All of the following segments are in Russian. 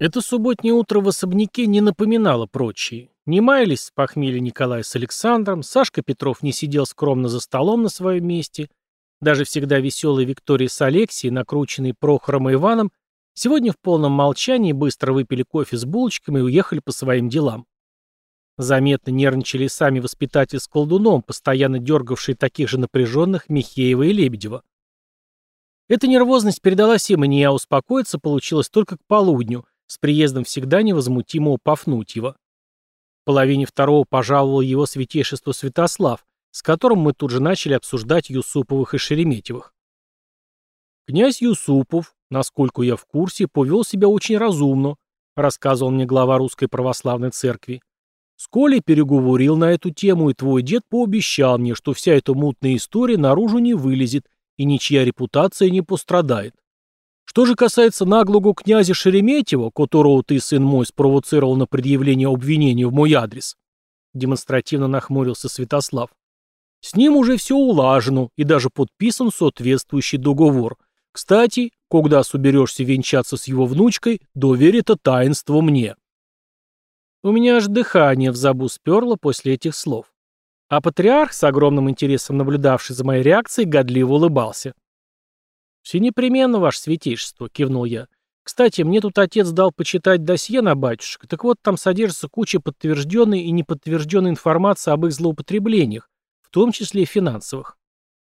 Это субботнее утро в особняке не напоминало прочие. Не маялись с похмелья Николая с Александром, Сашка Петров не сидел скромно за столом на своем месте. Даже всегда веселый Виктория с Алексией, накрученный Прохором и Иваном, сегодня в полном молчании быстро выпили кофе с булочками и уехали по своим делам. Заметно нервничали сами воспитатель с колдуном, постоянно дергавшие таких же напряженных Михеева и Лебедева. Эта нервозность передалась им, и не я успокоиться получилось только к полудню, с приездом всегда невозмутимого Пафнутьева. В половине второго пожаловал его святейшество Святослав, с которым мы тут же начали обсуждать Юсуповых и Шереметьевых. Князь Юсупов, насколько я в курсе, повел себя очень разумно, рассказывал мне глава Русской Православной Церкви. С Колей переговорил на эту тему, и твой дед пообещал мне, что вся эта мутная история наружу не вылезет, и ничья репутация не пострадает. Что же касается наглого князя Шереметьева, которого ты, сын мой, спровоцировал на предъявление обвинения в мой адрес, демонстративно нахмурился Святослав. С ним уже все улажено и даже подписан соответствующий договор. Кстати, когда соберешься венчаться с его внучкой, доверь это таинство мне. У меня аж дыхание в забу сперло после этих слов. А патриарх, с огромным интересом наблюдавший за моей реакцией, годливо улыбался. «Все непременно, ваше святейшество», — кивнул я. «Кстати, мне тут отец дал почитать досье на батюшек, так вот там содержится куча подтвержденной и неподтвержденной информации об их злоупотреблениях, в том числе и финансовых.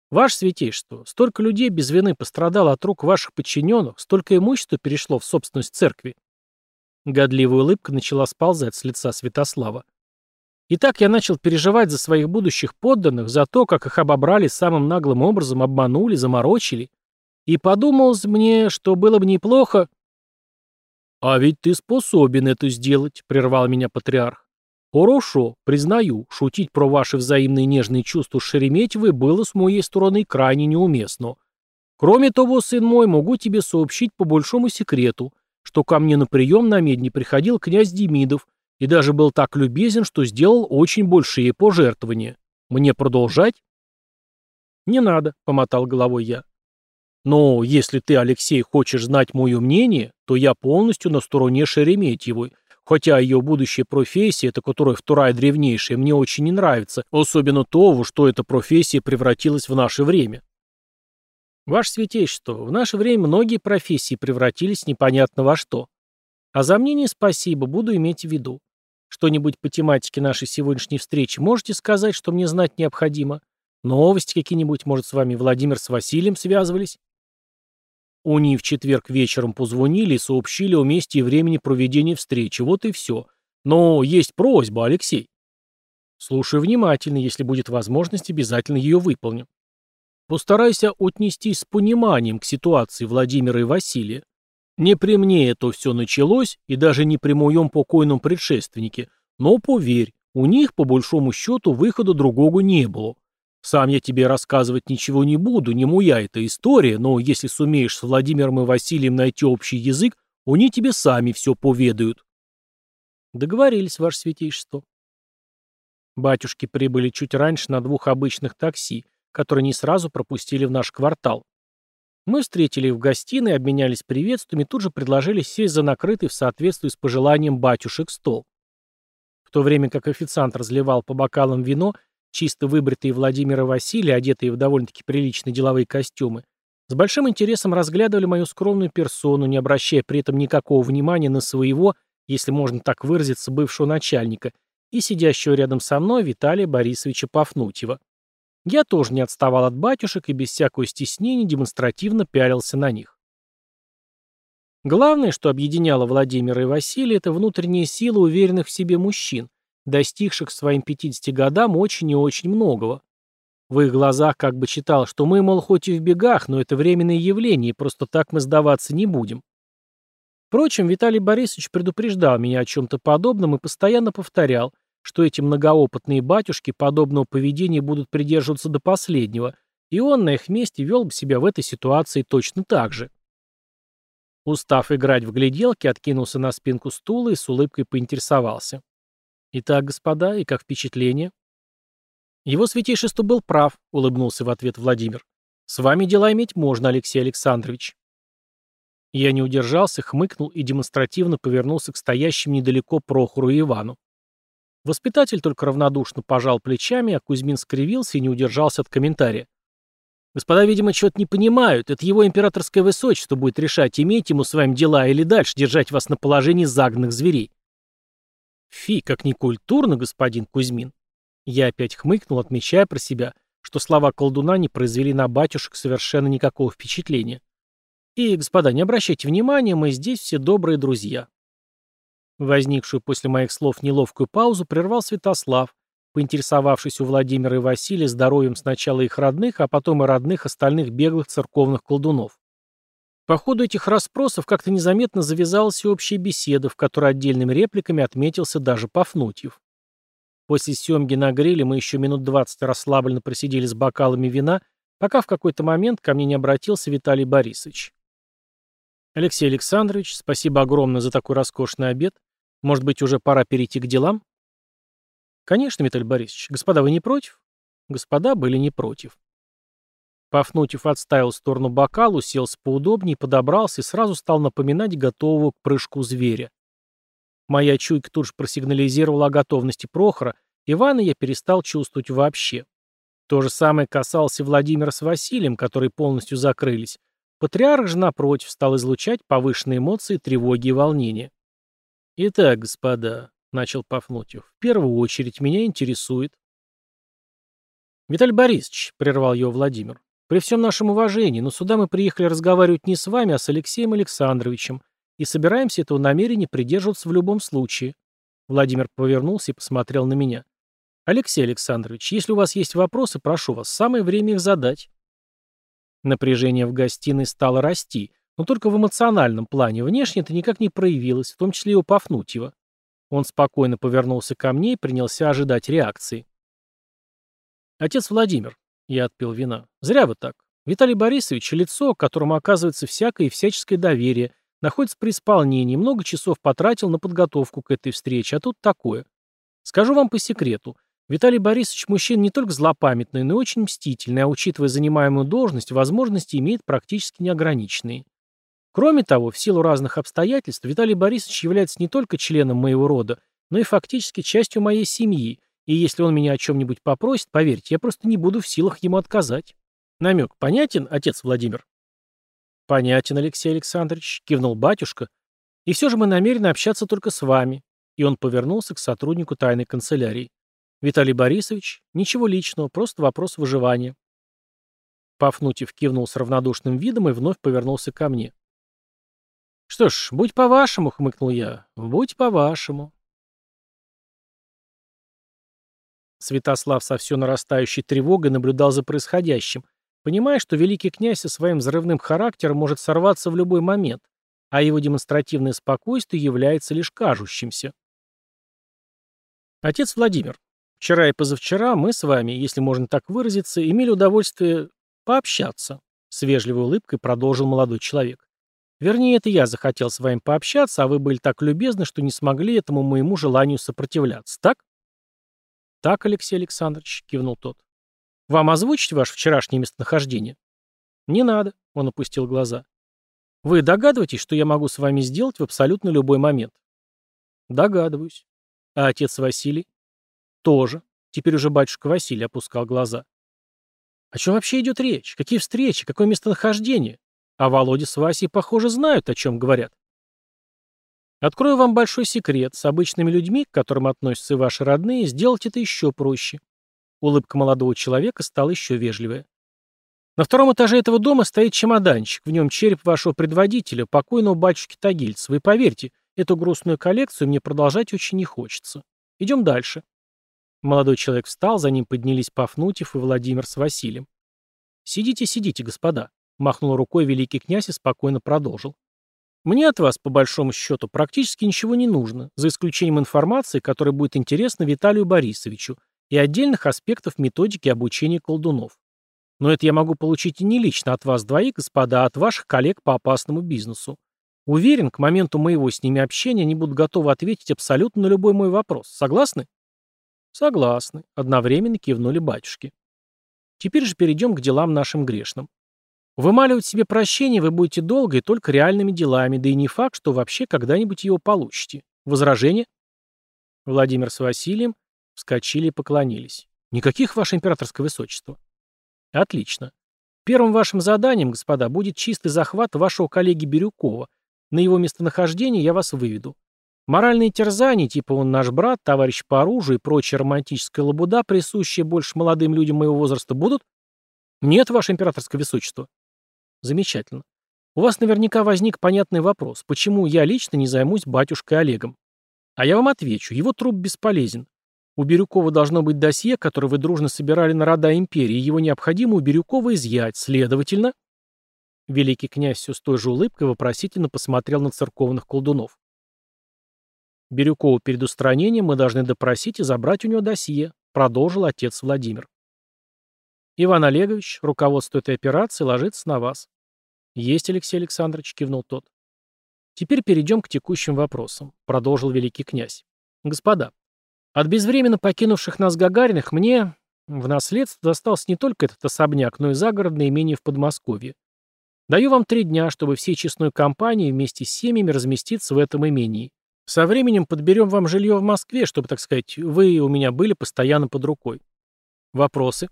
Ваше святейшество, столько людей без вины пострадало от рук ваших подчиненных, столько имущества перешло в собственность церкви». Годливая улыбка начала сползать с лица Святослава. И так я начал переживать за своих будущих подданных, за то, как их обобрали самым наглым образом, обманули, заморочили. И подумалось мне, что было бы неплохо... «А ведь ты способен это сделать», — прервал меня патриарх. «Хорошо, признаю, шутить про ваши взаимные нежные чувства с Шереметьевой было с моей стороны крайне неуместно. Кроме того, сын мой, могу тебе сообщить по большому секрету, что ко мне на прием на медне приходил князь Демидов и даже был так любезен, что сделал очень большие пожертвования. Мне продолжать?» «Не надо», — помотал головой я. Но если ты, Алексей, хочешь знать мое мнение, то я полностью на стороне Шереметьевой, хотя ее будущая профессия, это которая вторая древнейшая, мне очень не нравится, особенно то, во что эта профессия превратилась в наше время. Ваше Святейшество, в наше время многие профессии превратились непонятно во что. А за мнение спасибо, буду иметь в виду. Что-нибудь по тематике нашей сегодняшней встречи можете сказать, что мне знать необходимо? Новости какие-нибудь, может, с вами Владимир с Василием связывались? Они в четверг вечером позвонили и сообщили о месте и времени проведения встречи. Вот и все. Но есть просьба, Алексей. Слушай внимательно, если будет возможность, обязательно ее выполню. Постарайся отнестись с пониманием к ситуации Владимира и Василия. Не при мне это все началось, и даже не при моем покойном предшественнике, но поверь, у них, по большому счету, выхода другого не было. Сам я тебе рассказывать ничего не буду, не моя эта история, но если сумеешь с Владимиром и Василием найти общий язык, они тебе сами все поведают. Договорились, ваше святейшество. Батюшки прибыли чуть раньше на двух обычных такси, которые не сразу пропустили в наш квартал. Мы встретили их в гостиной, обменялись приветствиями тут же предложили сесть за накрытый в соответствии с пожеланием батюшек стол. В то время как официант разливал по бокалам вино, чисто выбритые Владимир и Василий, одетые в довольно-таки приличные деловые костюмы, с большим интересом разглядывали мою скромную персону, не обращая при этом никакого внимания на своего, если можно так выразиться, бывшего начальника, и сидящего рядом со мной Виталия Борисовича Пафнутьева. Я тоже не отставал от батюшек и без всякого стеснения демонстративно пялился на них. Главное, что объединяло Владимира и Василия, это внутренняя сила уверенных в себе мужчин, достигших своим 50 годам очень и очень многого. В их глазах как бы читал, что мы, мол, хоть и в бегах, но это временное явление, и просто так мы сдаваться не будем. Впрочем, Виталий Борисович предупреждал меня о чем-то подобном и постоянно повторял, что эти многоопытные батюшки подобного поведения будут придерживаться до последнего, и он на их месте вел бы себя в этой ситуации точно так же. Устав играть в гляделки, откинулся на спинку стула и с улыбкой поинтересовался. «Итак, господа, и как впечатление?» «Его святейшество был прав», — улыбнулся в ответ Владимир. «С вами дела иметь можно, Алексей Александрович». Я не удержался, хмыкнул и демонстративно повернулся к стоящим недалеко Прохору и Ивану. Воспитатель только равнодушно пожал плечами, а Кузьмин скривился и не удержался от комментария. Господа, видимо, чего-то не понимают. Это его императорское высочество будет решать, иметь ему с вами дела или дальше держать вас на положении загнанных зверей. Фи, как некультурно, господин Кузьмин. Я опять хмыкнул, отмечая про себя, что слова колдуна не произвели на батюшек совершенно никакого впечатления. И, господа, не обращайте внимания, мы здесь все добрые друзья. Возникшую после моих слов неловкую паузу прервал Святослав, поинтересовавшись у Владимира и Василия здоровьем сначала их родных, а потом и родных остальных беглых церковных колдунов. По ходу этих расспросов как-то незаметно завязалась и общая беседа, в которой отдельными репликами отметился даже Пафнутьев. После съемки на гриле мы еще минут двадцать расслабленно просидели с бокалами вина, пока в какой-то момент ко мне не обратился Виталий Борисович. «Алексей Александрович, спасибо огромное за такой роскошный обед. Может быть, уже пора перейти к делам?» «Конечно, Виталий Борисович. Господа, вы не против?» Господа были не против. Пафнутьев отставил в сторону бокал, уселся поудобнее, подобрался и сразу стал напоминать готового к прыжку зверя. Моя чуйка тут же просигнализировала о готовности Прохора, Ивана я перестал чувствовать вообще. То же самое касалось и Владимира с Василием, которые полностью закрылись. Патриарх же, напротив, стал излучать повышенные эмоции, тревоги и волнения. «Итак, господа», начал Пафнутьев. «В первую очередь меня интересует...» «Виталий Борисович», — прервал его Владимир, — «при всем нашем уважении, но сюда мы приехали разговаривать не с вами, а с Алексеем Александровичем, и собираемся этого намерения придерживаться в любом случае». Владимир повернулся и посмотрел на меня. «Алексей Александрович, если у вас есть вопросы, прошу вас, самое время их задать». Напряжение в гостиной стало расти, но только в эмоциональном плане. Внешне это никак не проявилось, в том числе и у Пафнутьева. Он спокойно повернулся ко мне и принялся ожидать реакции. «Отец Владимир», — я отпил вина, — «зря вы так. Виталий Борисович — лицо, которому оказывается всякое и всяческое доверие, находится при исполнении, много часов потратил на подготовку к этой встрече, а тут такое. Скажу вам по секрету, Виталий Борисович мужчина не только злопамятный, но и очень мстительный, а учитывая занимаемую должность, возможности имеет практически неограниченные. Кроме того, в силу разных обстоятельств, Виталий Борисович является не только членом моего рода, но и фактически частью моей семьи, и если он меня о чем-нибудь попросит, поверьте, я просто не буду в силах ему отказать. Намек понятен, отец Владимир? Понятен, Алексей Александрович, кивнул батюшка. И все же мы намерены общаться только с вами. И он повернулся к сотруднику тайной канцелярии. Виталий Борисович, ничего личного, просто вопрос выживания. Пафнутьев кивнул с равнодушным видом и вновь повернулся ко мне. «Что ж, будь по-вашему», — хмыкнул я. «Будь по-вашему». Святослав со все нарастающей тревогой наблюдал за происходящим, понимая, что великий князь со своим взрывным характером может сорваться в любой момент, а его демонстративное спокойствие является лишь кажущимся. Отец Владимир, вчера и позавчера мы с вами, если можно так выразиться, имели удовольствие пообщаться, с вежливой улыбкой продолжил молодой человек. Вернее, это я захотел с вами пообщаться, а вы были так любезны, что не смогли этому моему желанию сопротивляться, так? Так, Алексей Александрович, кивнул тот. Вам озвучить ваше вчерашнее местонахождение? Не надо, он опустил глаза. Вы догадываетесь, что я могу с вами сделать в абсолютно любой момент? Догадываюсь. А отец Василий? Тоже. Теперь уже батюшка Василий опускал глаза. О чем вообще идет речь? Какие встречи? Какое местонахождение? А Володя с Васей, похоже, знают, о чем говорят. Открою вам большой секрет. С обычными людьми, к которым относятся и ваши родные, сделать это еще проще. Улыбка молодого человека стала еще вежливее. На втором этаже этого дома стоит чемоданчик. В нем череп вашего предводителя, покойного батюшки Тагильцева. И поверьте, эту грустную коллекцию мне продолжать очень не хочется. Идем дальше. Молодой человек встал, за ним поднялись Пафнутьев и Владимир с Василием. «Сидите, сидите, господа. Махнул рукой великий князь и спокойно продолжил. Мне от вас, по большому счету, практически ничего не нужно, за исключением информации, которая будет интересна Виталию Борисовичу, и отдельных аспектов методики обучения колдунов. Но это я могу получить и не лично от вас двоих, господа, а от ваших коллег по опасному бизнесу. Уверен, к моменту моего с ними общения они будут готовы ответить абсолютно на любой мой вопрос. Согласны? Согласны. Одновременно кивнули батюшки. Теперь же перейдем к делам нашим грешным. Вымаливать себе прощение вы будете долго и только реальными делами, да и не факт, что вообще когда-нибудь его получите. Возражение? Владимир с Василием вскочили и поклонились. Никаких, ваше императорское высочество. Отлично. Первым вашим заданием, господа, будет чистый захват вашего коллеги Бирюкова. На его местонахождение я вас выведу. Моральные терзания, типа он наш брат, товарищ по оружию и прочая романтическая лабуда, присущая больше молодым людям моего возраста, будут? Нет, ваше императорское высочество. Замечательно. У вас наверняка возник понятный вопрос, почему я лично не займусь батюшкой Олегом. А я вам отвечу, его труп бесполезен. У Бирюкова должно быть досье, которое вы дружно собирали на рода империи, его необходимо у Бирюкова изъять, следовательно... Великий князь все с той же улыбкой вопросительно посмотрел на церковных колдунов. Бирюкова перед устранением мы должны допросить и забрать у него досье, продолжил отец Владимир. Иван Олегович, руководство этой операции ложится на вас. Есть, Алексей Александрович, кивнул тот. Теперь перейдем к текущим вопросам, продолжил великий князь. Господа, от безвременно покинувших нас Гагариных мне в наследство достался не только этот особняк, но и загородное имение в Подмосковье. Даю вам три дня, чтобы всей честной компанией вместе с семьями разместиться в этом имении. Со временем подберем вам жилье в Москве, чтобы, так сказать, вы у меня были постоянно под рукой. Вопросы?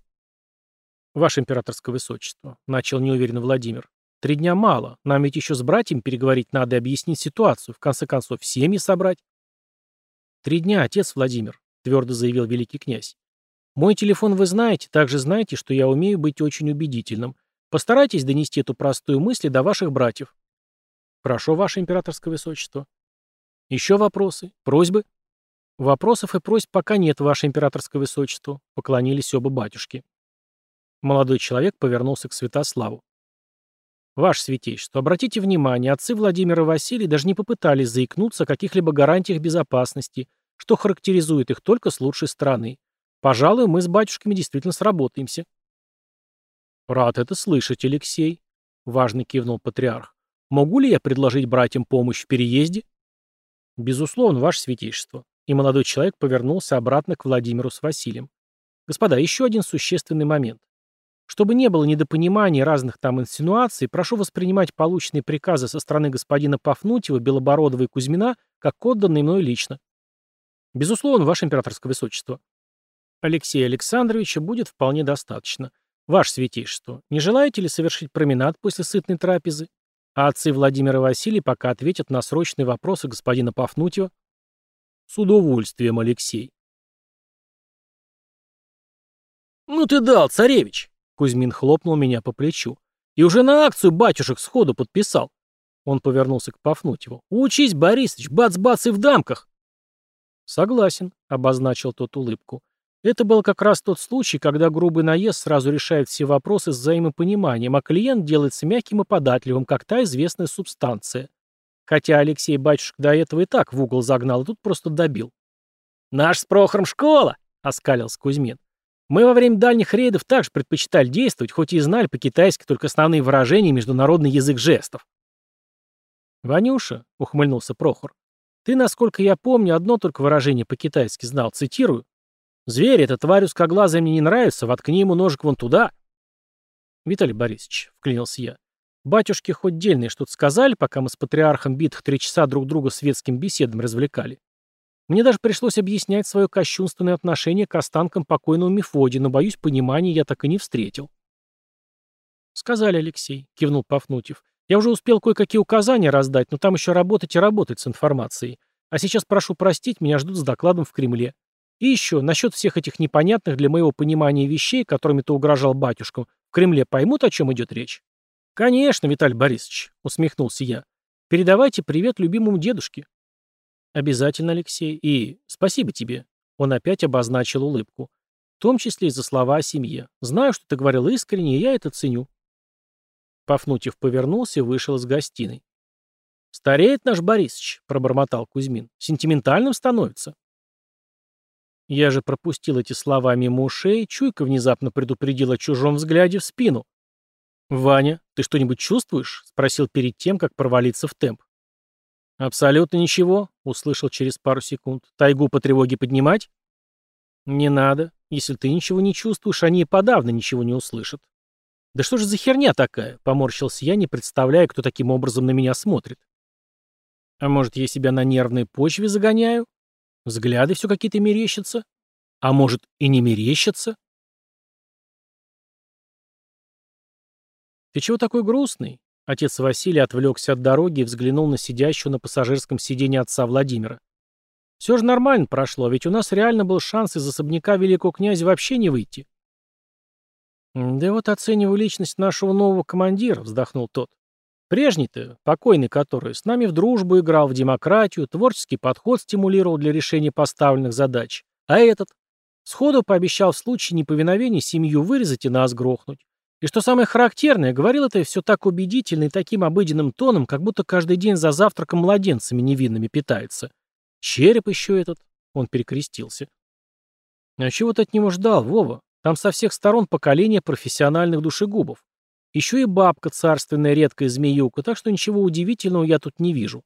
Ваше императорское высочество, начал неуверенно Владимир. Три дня мало. Нам ведь еще с братьями переговорить надо и объяснить ситуацию. В конце концов, семьи собрать. Три дня, отец Владимир, твердо заявил великий князь. Мой телефон вы знаете, также знаете, что я умею быть очень убедительным. Постарайтесь донести эту простую мысль до ваших братьев. Прошу, ваше императорское высочество. Еще вопросы? Просьбы? Вопросов и просьб пока нет, ваше императорское высочество, поклонились оба батюшки. Молодой человек повернулся к Святославу. «Ваше святейшество, обратите внимание, отцы Владимира и Василий даже не попытались заикнуться о каких-либо гарантиях безопасности, что характеризует их только с лучшей стороны. Пожалуй, мы с батюшками действительно сработаемся». «Рад это слышать, Алексей», — важно кивнул патриарх. «Могу ли я предложить братьям помощь в переезде?» «Безусловно, ваше святейшество». И молодой человек повернулся обратно к Владимиру с Василием. «Господа, еще один существенный момент. Чтобы не было недопониманий разных там инсинуаций, прошу воспринимать полученные приказы со стороны господина Пафнутьева, Белобородова и Кузьмина как отданные мной лично. Безусловно, ваше императорское высочество. Алексея Александровича будет вполне достаточно. Ваше святейшество, не желаете ли совершить променад после сытной трапезы? А отцы Владимир и Василий пока ответят на срочные вопросы господина Пафнутьева. С удовольствием, Алексей. «Ну ты дал, царевич!» Кузьмин хлопнул меня по плечу. «И уже на акцию батюшек сходу подписал». Он повернулся к Пафнутьеву. «Учись, Борисыч, бац-бац и в дамках!» «Согласен», — обозначил тот улыбку. Это был как раз тот случай, когда грубый наезд сразу решает все вопросы с взаимопониманием, а клиент делается мягким и податливым, как та известная субстанция. Хотя Алексей батюшка до этого и так в угол загнал, а тут просто добил. «Наш с Прохором школа!» — оскалился Кузьмин. Мы во время дальних рейдов также предпочитали действовать, хоть и знали по-китайски только основные выражения и международный язык жестов. «Ванюша», — ухмыльнулся Прохор, — «ты, насколько я помню, одно только выражение по-китайски знал, цитирую. «Зверь, эта тварь узкоглазая мне не нравится, воткни ему ножик вон туда». «Виталий Борисович», — вклинился я, — «батюшки хоть дельные что-то сказали, пока мы с патриархом битых три часа друг друга светским беседам развлекали?» Мне даже пришлось объяснять свое кощунственное отношение к останкам покойного Мефодия, но, боюсь, понимания я так и не встретил. «Сказали, Алексей», — кивнул Пафнутьев. «Я уже успел кое-какие указания раздать, но там еще работать и работать с информацией. А сейчас прошу простить, меня ждут с докладом в Кремле. И еще, насчет всех этих непонятных для моего понимания вещей, которыми ты угрожал батюшкам, в Кремле поймут, о чем идет речь?» «Конечно, Виталий Борисович», — усмехнулся я. «Передавайте привет любимому дедушке. Обязательно, Алексей. И спасибо тебе. Он опять обозначил улыбку. В том числе и за слова о семье. Знаю, что ты говорил искренне, и я это ценю. Пафнутьев повернулся и вышел из гостиной. «Стареет наш Борисыч», — пробормотал Кузьмин. «Сентиментальным становится». Я же пропустил эти слова мимо ушей, чуйка внезапно предупредила чужом взгляде в спину. «Ваня, ты что-нибудь чувствуешь?» — спросил перед тем, как провалиться в темп. «Абсолютно ничего», — услышал через пару секунд. «Тайгу по тревоге поднимать?» «Не надо. Если ты ничего не чувствуешь, они и подавно ничего не услышат». «Да что же за херня такая?» — поморщился я, не представляя, кто таким образом на меня смотрит. «А может, я себя на нервной почве загоняю? Взгляды все какие-то мерещатся? А может, и не мерещатся?» «Ты чего такой грустный?» Отец Василий отвлекся от дороги и взглянул на сидящего на пассажирском сиденье отца Владимира. «Все же нормально прошло, ведь у нас реально был шанс из особняка великого князя вообще не выйти». «Да вот оцениваю личность нашего нового командира», — вздохнул тот. «Прежний-то, покойный который, с нами в дружбу играл, в демократию, творческий подход стимулировал для решения поставленных задач. А этот? Сходу пообещал в случае неповиновения семью вырезать и нас грохнуть. И что самое характерное, говорил это все так убедительно и таким обыденным тоном, как будто каждый день за завтраком младенцами невинными питается. Череп еще этот. Он перекрестился. А чего ты от него ждал, Вова? Там со всех сторон поколение профессиональных душегубов. Еще и бабка царственная редкая змеюка, так что ничего удивительного я тут не вижу.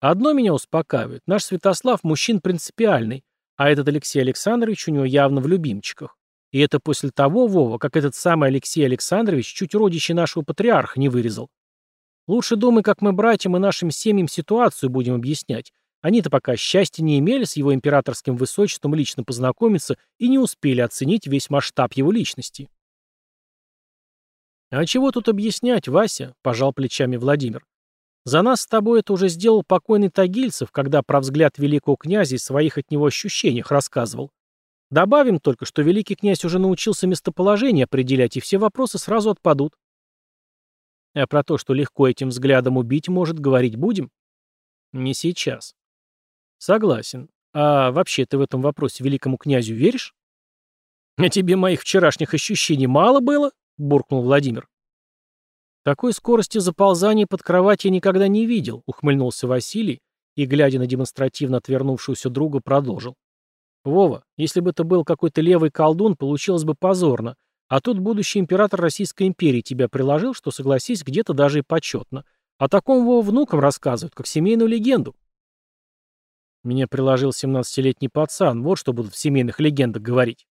Одно меня успокаивает. Наш Святослав мужчин принципиальный, а этот Алексей Александрович у него явно в любимчиках. И это после того, Вова, как этот самый Алексей Александрович чуть родище нашего патриарха не вырезал. Лучше думай, как мы братьям и нашим семьям ситуацию будем объяснять. Они-то пока счастья не имели с его императорским высочеством лично познакомиться и не успели оценить весь масштаб его личности. «А чего тут объяснять, Вася?» – пожал плечами Владимир. «За нас с тобой это уже сделал покойный Тагильцев, когда про взгляд великого князя и своих от него ощущениях рассказывал. Добавим только, что великий князь уже научился местоположение определять, и все вопросы сразу отпадут. А про то, что легко этим взглядом убить может, говорить будем? Не сейчас. Согласен. А вообще ты в этом вопросе великому князю веришь? А тебе моих вчерашних ощущений мало было? Буркнул Владимир. Такой скорости заползания под кровать я никогда не видел, ухмыльнулся Василий и, глядя на демонстративно отвернувшуюся друга, продолжил. Вова, если бы это был какой-то левый колдун, получилось бы позорно. А тут будущий император Российской империи тебя приложил, что, согласись, где-то даже и почетно. О таком Вова внукам рассказывают, как семейную легенду. Меня приложил 17-летний пацан, вот что будут в семейных легендах говорить.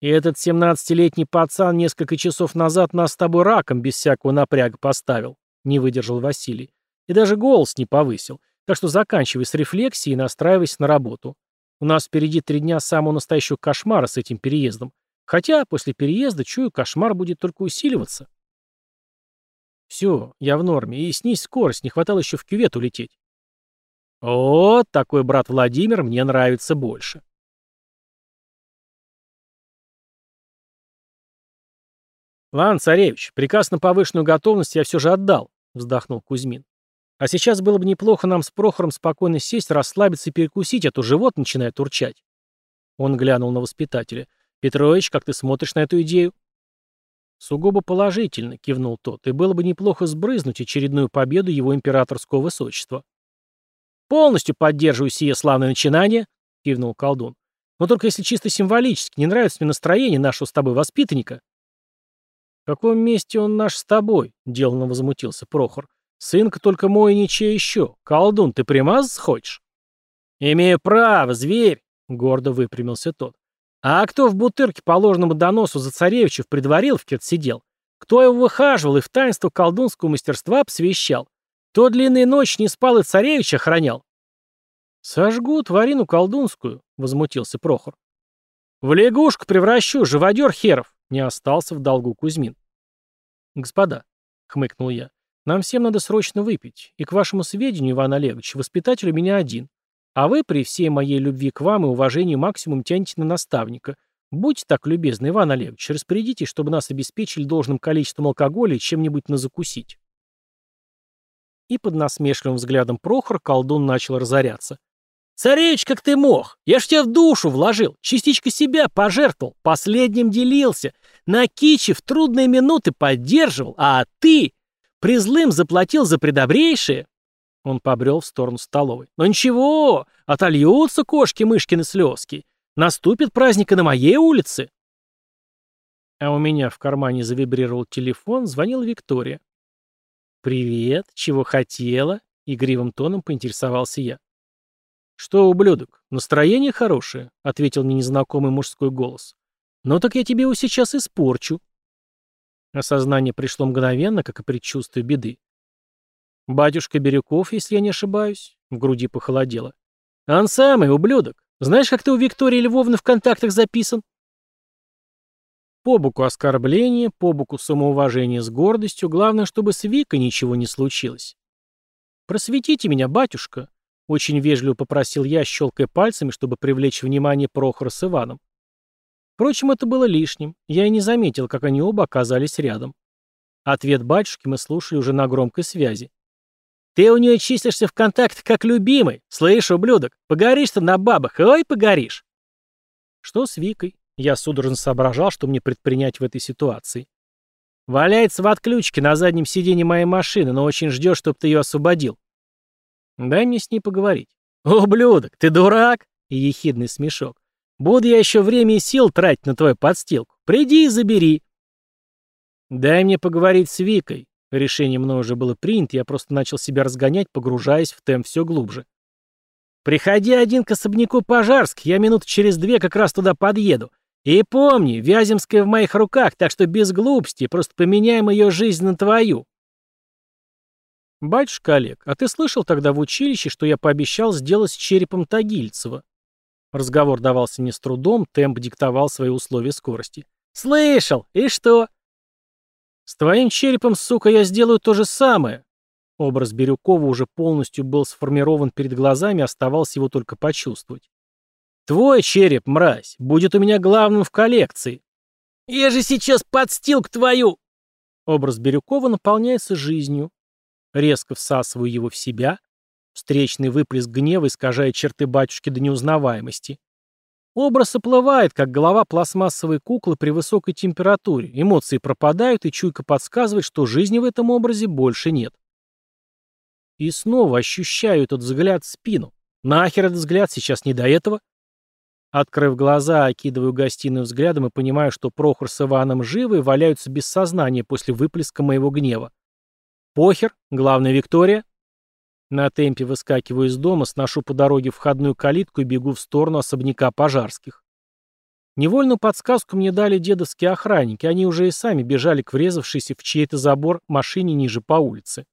И этот 17-летний пацан несколько часов назад нас с тобой раком без всякого напряга поставил, не выдержал Василий. И даже голос не повысил. Так что заканчивай с рефлексией и настраивайся на работу. У нас впереди три дня самого настоящего кошмара с этим переездом. Хотя после переезда, чую, кошмар будет только усиливаться. Все, я в норме. И снизь скорость, не хватало еще в кювет улететь. О, такой брат Владимир мне нравится больше. Ладно, царевич, приказ на повышенную готовность я все же отдал, вздохнул Кузьмин. А сейчас было бы неплохо нам с Прохором спокойно сесть, расслабиться и перекусить, а то живот начинает урчать. Он глянул на воспитателя. «Петрович, как ты смотришь на эту идею?» «Сугубо положительно», — кивнул тот, — «и было бы неплохо сбрызнуть очередную победу его императорского высочества». «Полностью поддерживаю сие славное начинание», — кивнул колдун. «Но только если чисто символически, не нравится мне настроение нашего с тобой воспитанника». «В каком месте он наш с тобой?» — деланно возмутился Прохор. Сынка только мой ничей еще. Колдун, ты примаз хочешь? Имею право, зверь, гордо выпрямился тот. А кто в бутырке по ложному доносу за царевича в предвариловке сидел? Кто его выхаживал и в таинство колдунского мастерства посвящал? Кто длинные ночи не спал и царевича охранял? Сожгу тварину колдунскую, возмутился Прохор. В лягушку превращу, живодер херов, не остался в долгу Кузьмин. Господа, хмыкнул я, нам всем надо срочно выпить. И к вашему сведению, Иван Олегович, воспитатель у меня один. А вы при всей моей любви к вам и уважении максимум тянете на наставника. Будьте так любезны, Иван Олегович, распорядитесь, чтобы нас обеспечили должным количеством алкоголя и чем-нибудь на закусить. И под насмешливым взглядом Прохор колдун начал разоряться. «Царевич, как ты мог? Я ж тебя в душу вложил, частичка себя пожертвовал, последним делился, на кичи в трудные минуты поддерживал, а ты...» Призлым заплатил за предобрейшее. Он побрел в сторону столовой. Но ничего, отольются кошки-мышкины слезки. Наступит праздник и на моей улице. А у меня в кармане завибрировал телефон, звонила Виктория. «Привет, чего хотела?» — игривым тоном поинтересовался я. «Что, ублюдок, настроение хорошее?» — ответил мне незнакомый мужской голос. «Ну так я тебе его сейчас испорчу». Осознание пришло мгновенно, как и предчувствие беды. «Батюшка Бирюков, если я не ошибаюсь», — в груди похолодело. «Он самый, ублюдок. Знаешь, как ты у Виктории Львовны в контактах записан?» По боку оскорбления, по боку самоуважения с гордостью, главное, чтобы с Викой ничего не случилось. «Просветите меня, батюшка», — очень вежливо попросил я, щелкая пальцами, чтобы привлечь внимание Прохора с Иваном. Впрочем, это было лишним. Я и не заметил, как они оба оказались рядом. Ответ батюшки мы слушали уже на громкой связи. «Ты у нее числишься в контакт как любимый. Слышь, ублюдок, погоришь ты на бабах, ой, погоришь!» «Что с Викой?» Я судорожно соображал, что мне предпринять в этой ситуации. «Валяется в отключке на заднем сиденье моей машины, но очень ждет, чтобы ты ее освободил». «Дай мне с ней поговорить». «Ублюдок, ты дурак?» И ехидный смешок. «Буду я еще время и сил тратить на твою подстилку. Приди и забери». «Дай мне поговорить с Викой». Решение мной уже было принято, я просто начал себя разгонять, погружаясь в темп все глубже. «Приходи один к особняку Пожарск, я минут через две как раз туда подъеду. И помни, Вяземская в моих руках, так что без глупости, просто поменяем ее жизнь на твою». «Батюшка Олег, а ты слышал тогда в училище, что я пообещал сделать с черепом Тагильцева?» Разговор давался не с трудом, темп диктовал свои условия скорости. «Слышал! И что?» «С твоим черепом, сука, я сделаю то же самое!» Образ Бирюкова уже полностью был сформирован перед глазами, оставалось его только почувствовать. Твой череп, мразь, будет у меня главным в коллекции. Я же сейчас подстилк твою!» Образ Бирюкова наполняется жизнью. Резко всасываю его в себя. Встречный выплеск гнева искажает черты батюшки до неузнаваемости. Образ оплывает, как голова пластмассовой куклы при высокой температуре. Эмоции пропадают, и чуйка подсказывает, что жизни в этом образе больше нет. И снова ощущаю этот взгляд в спину. Нахер этот взгляд, сейчас не до этого. Открыв глаза, окидываю гостиную взглядом и понимаю, что Прохор с Иваном живы и валяются без сознания после выплеска моего гнева. Похер, главная Виктория. На темпе выскакиваю из дома, сношу по дороге входную калитку и бегу в сторону особняка пожарских. Невольную подсказку мне дали дедовские охранники, они уже и сами бежали к врезавшейся в чей-то забор машине ниже по улице.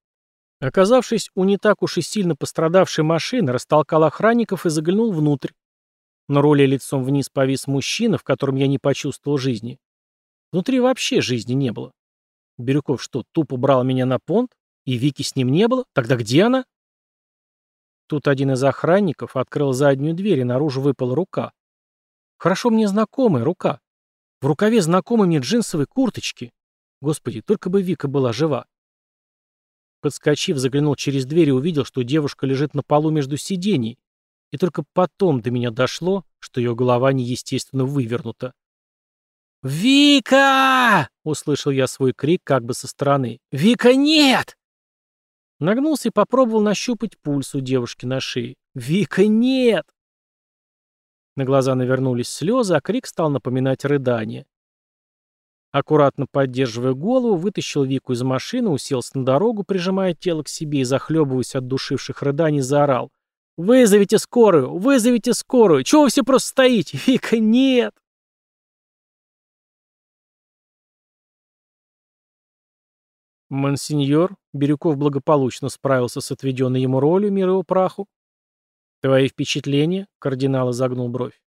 Оказавшись у не так уж и сильно пострадавшей машины, растолкал охранников и заглянул внутрь. На руле лицом вниз повис мужчина, в котором я не почувствовал жизни. Внутри вообще жизни не было. Бирюков что, тупо брал меня на понт? И Вики с ним не было? Тогда где она? Тут один из охранников открыл заднюю дверь, и наружу выпала рука. Хорошо мне знакомая рука. В рукаве знакомой мне джинсовой курточки. Господи, только бы Вика была жива. Подскочив, заглянул через дверь и увидел, что девушка лежит на полу между сидений, и только потом до меня дошло, что ее голова неестественно вывернута. «Вика!» — услышал я свой крик как бы со стороны. «Вика, нет!» Нагнулся и попробовал нащупать пульс у девушки на шее. «Вика, нет!» На глаза навернулись слезы, а крик стал напоминать рыдание. Аккуратно поддерживая голову, вытащил Вику из машины, уселся на дорогу, прижимая тело к себе и, захлебываясь от душивших рыданий, заорал. «Вызовите скорую! Вызовите скорую! Чего вы все просто стоите? Вика, нет!» «Монсеньор», Бирюков благополучно справился с отведенной ему ролью мира его праху. «Твои впечатления?» — кардинал изогнул бровь.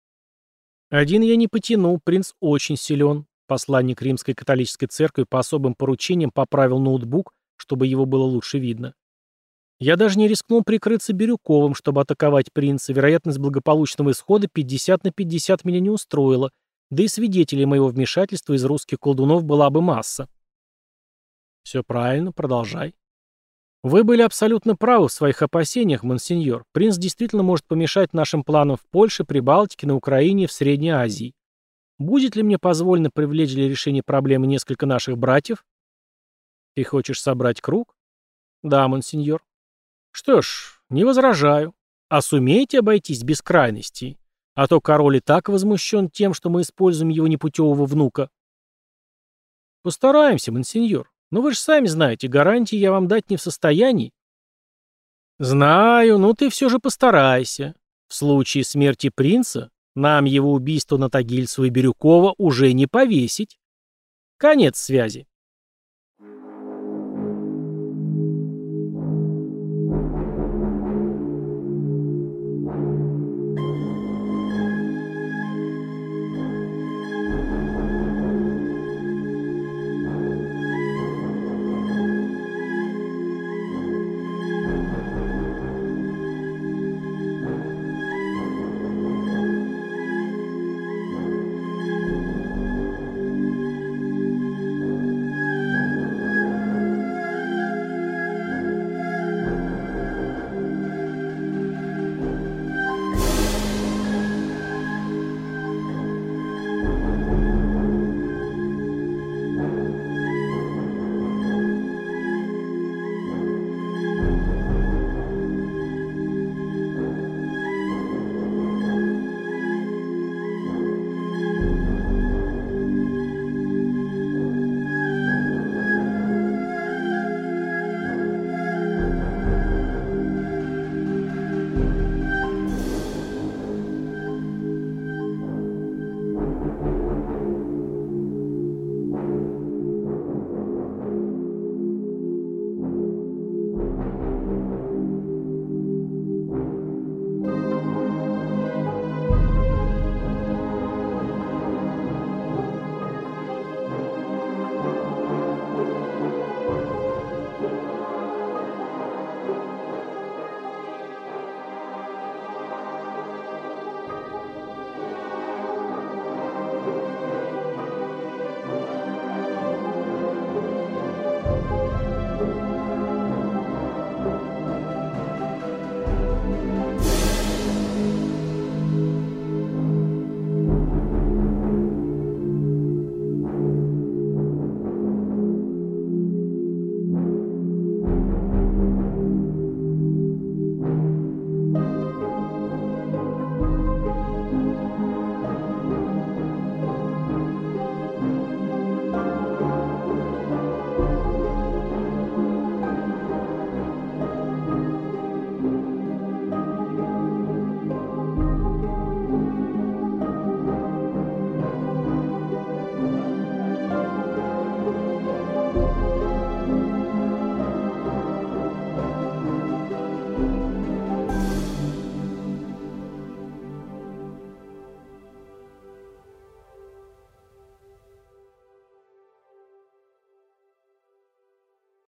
«Один я не потянул, принц очень силен». Посланник римской католической церкви по особым поручениям поправил ноутбук, чтобы его было лучше видно. Я даже не рискнул прикрыться Бирюковым, чтобы атаковать принца. Вероятность благополучного исхода 50 на 50 меня не устроила, да и свидетелей моего вмешательства из русских колдунов была бы масса. Все правильно, продолжай. Вы были абсолютно правы в своих опасениях, монсеньор. Принц действительно может помешать нашим планам в Польше, Прибалтике, на Украине и в Средней Азии. Будет ли мне позволено привлечь для решения проблемы несколько наших братьев? Ты хочешь собрать круг? Да, монсеньор. Что ж, не возражаю. А сумеете обойтись без крайностей? А то король и так возмущен тем, что мы используем его непутевого внука. Постараемся, монсеньор. Но вы же сами знаете, гарантии я вам дать не в состоянии. Знаю, но ты все же постарайся. В случае смерти принца нам его убийство на Тагильцева и Бирюкова уже не повесить. Конец связи.